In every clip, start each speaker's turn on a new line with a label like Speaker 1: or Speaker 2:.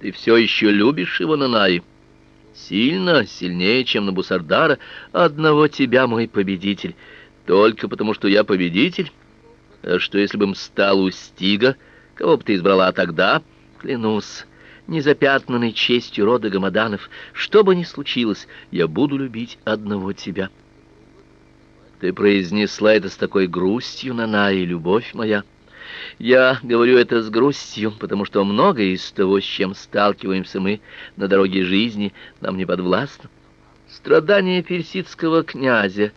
Speaker 1: Ты все еще любишь его, Нанай? Сильно, сильнее, чем на Бусардара. Одного тебя, мой победитель. Только потому, что я победитель? А что, если бы стал у Стига? Кого бы ты избрала тогда? Клянусь, незапятнанной честью рода Гамаданов, что бы ни случилось, я буду любить одного тебя. Ты произнесла это с такой грустью, Нанай, любовь моя. Я говорю это с грустью, потому что многое из того, с чем сталкиваемся мы на дороге жизни, нам не подвластно. Страдания персидского князя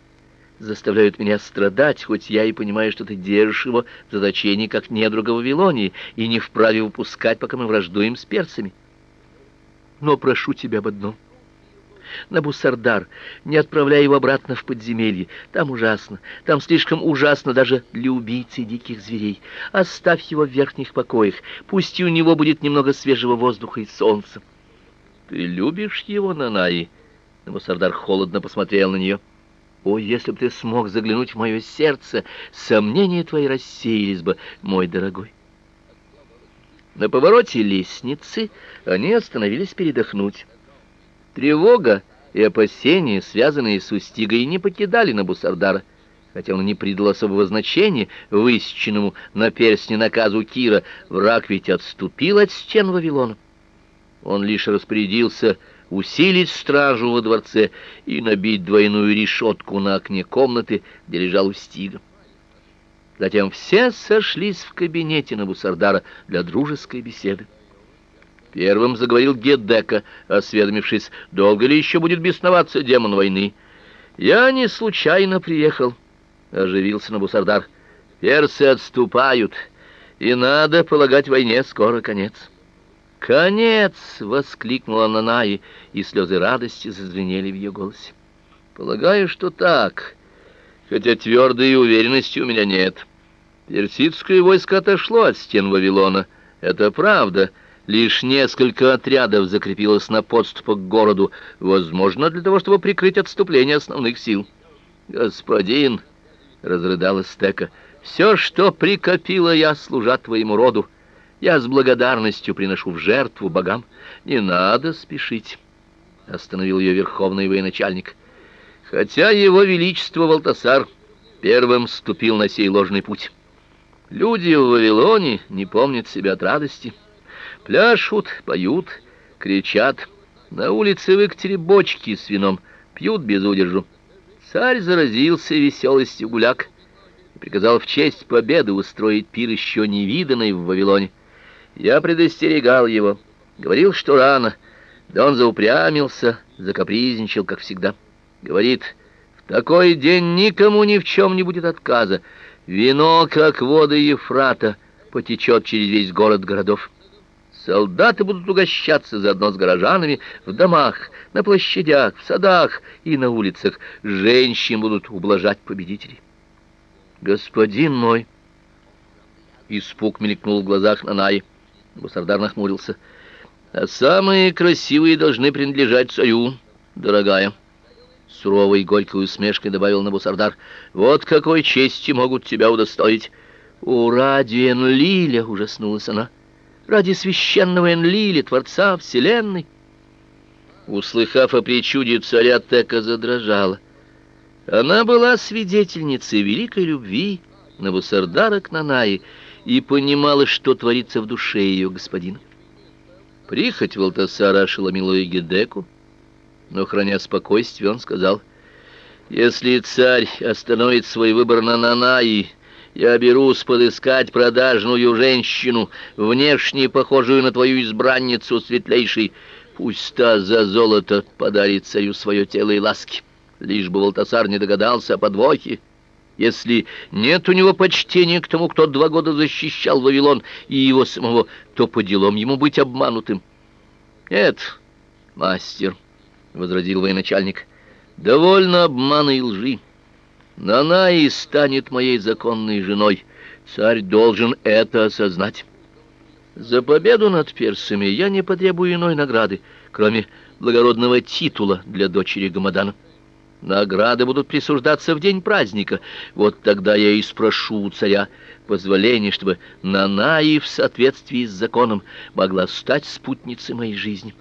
Speaker 1: заставляют меня страдать, хоть я и понимаю, что ты держишь его в заточении как недруга Вавилонии и не вправе выпускать, пока мы враждуем с перцами. Но прошу тебя об одном. Набусардар, не отправляй его обратно в подземелье. Там ужасно. Там слишком ужасно даже для убийцы диких зверей. Оставь его в верхних покоях. Пусть и у него будет немного свежего воздуха и солнца. Ты любишь его, Нанаи? Набусардар холодно посмотрел на нее. О, если бы ты смог заглянуть в мое сердце, сомнения твои рассеялись бы, мой дорогой. На повороте лестницы они остановились передохнуть. Тревога и опасения, связанные с Устигой, не покидали Набусардара, хотя он не придал особого значения высеченному на перстне наказу Кира. Враг ведь отступил от стен Вавилона. Он лишь распорядился усилить стражу во дворце и набить двойную решетку на окне комнаты, где лежал Устига. Затем все сошлись в кабинете Набусардара для дружеской беседы. Первым заговорил Гедека, осведомившись, долго ли еще будет бесноваться демон войны. «Я не случайно приехал», — оживился Набусардар. «Персы отступают, и надо полагать войне скоро конец». «Конец!» — воскликнула Нанаи, и слезы радости зазвенели в ее голосе. «Полагаю, что так, хотя твердой уверенности у меня нет. Персидское войско отошло от стен Вавилона, это правда». Лишь несколько отрядов закрепилось на подступах к городу, возможно, для того, чтобы прикрыть отступление основных сил. «Господин!» — разрыдалась Стека. «Все, что прикопила я, служа твоему роду, я с благодарностью приношу в жертву богам. Не надо спешить!» — остановил ее верховный военачальник. «Хотя его величество Валтасар первым ступил на сей ложный путь. Люди в Вавилоне не помнят себя от радости». Пляшут, поют, кричат. На улице в Екатере бочки с вином, пьют без удержу. Царь заразился веселостью гуляк и приказал в честь победы устроить пир еще невиданный в Вавилоне. Я предостерегал его, говорил, что рано, да он заупрямился, закапризничал, как всегда. Говорит, в такой день никому ни в чем не будет отказа. Вино, как воды Ефрата, потечет через весь город городов. Солдаты будут угощаться заодно с горожанами в домах, на площадях, в садах и на улицах. Женщин будут ублажать победителей. Господин мой, испуг мелькнул в глазах Нанаи. Бусардар нахмурился. А самые красивые должны принадлежать царю, дорогая. Суровой и горькой усмешкой добавил Набусардар. Вот какой чести могут тебя удостоить. Ура, Дуэн Лиля, ужаснулась она ради священного Энлили, Творца Вселенной. Услыхав о причуде царя, Тека задрожала. Она была свидетельницей великой любви Навусардара к Нанаи и понимала, что творится в душе ее господина. Прихоть Валтасара ошеломила Егидеку, но, храня спокойствие, он сказал, «Если царь остановит свой выбор на Нанаи, я берусь подыскать продажную женщину, внешне похожую на твою избранницу светлейшей. Пусть та за золото подарит царю свое тело и ласки, лишь бы Валтасар не догадался о подвохе. Если нет у него почтения к тому, кто два года защищал Вавилон и его самого, то по делам ему быть обманутым. Нет, мастер, — возразил военачальник, — довольно обмана и лжи. Нанаи станет моей законной женой. Царь должен это осознать. За победу над персами я не потребую иной награды, кроме благородного титула для дочери Гамадана. Награды будут присуждаться в день праздника. Вот тогда я и спрошу у царя позволения, чтобы Нанаи в соответствии с законом могла стать спутницей моей жизни».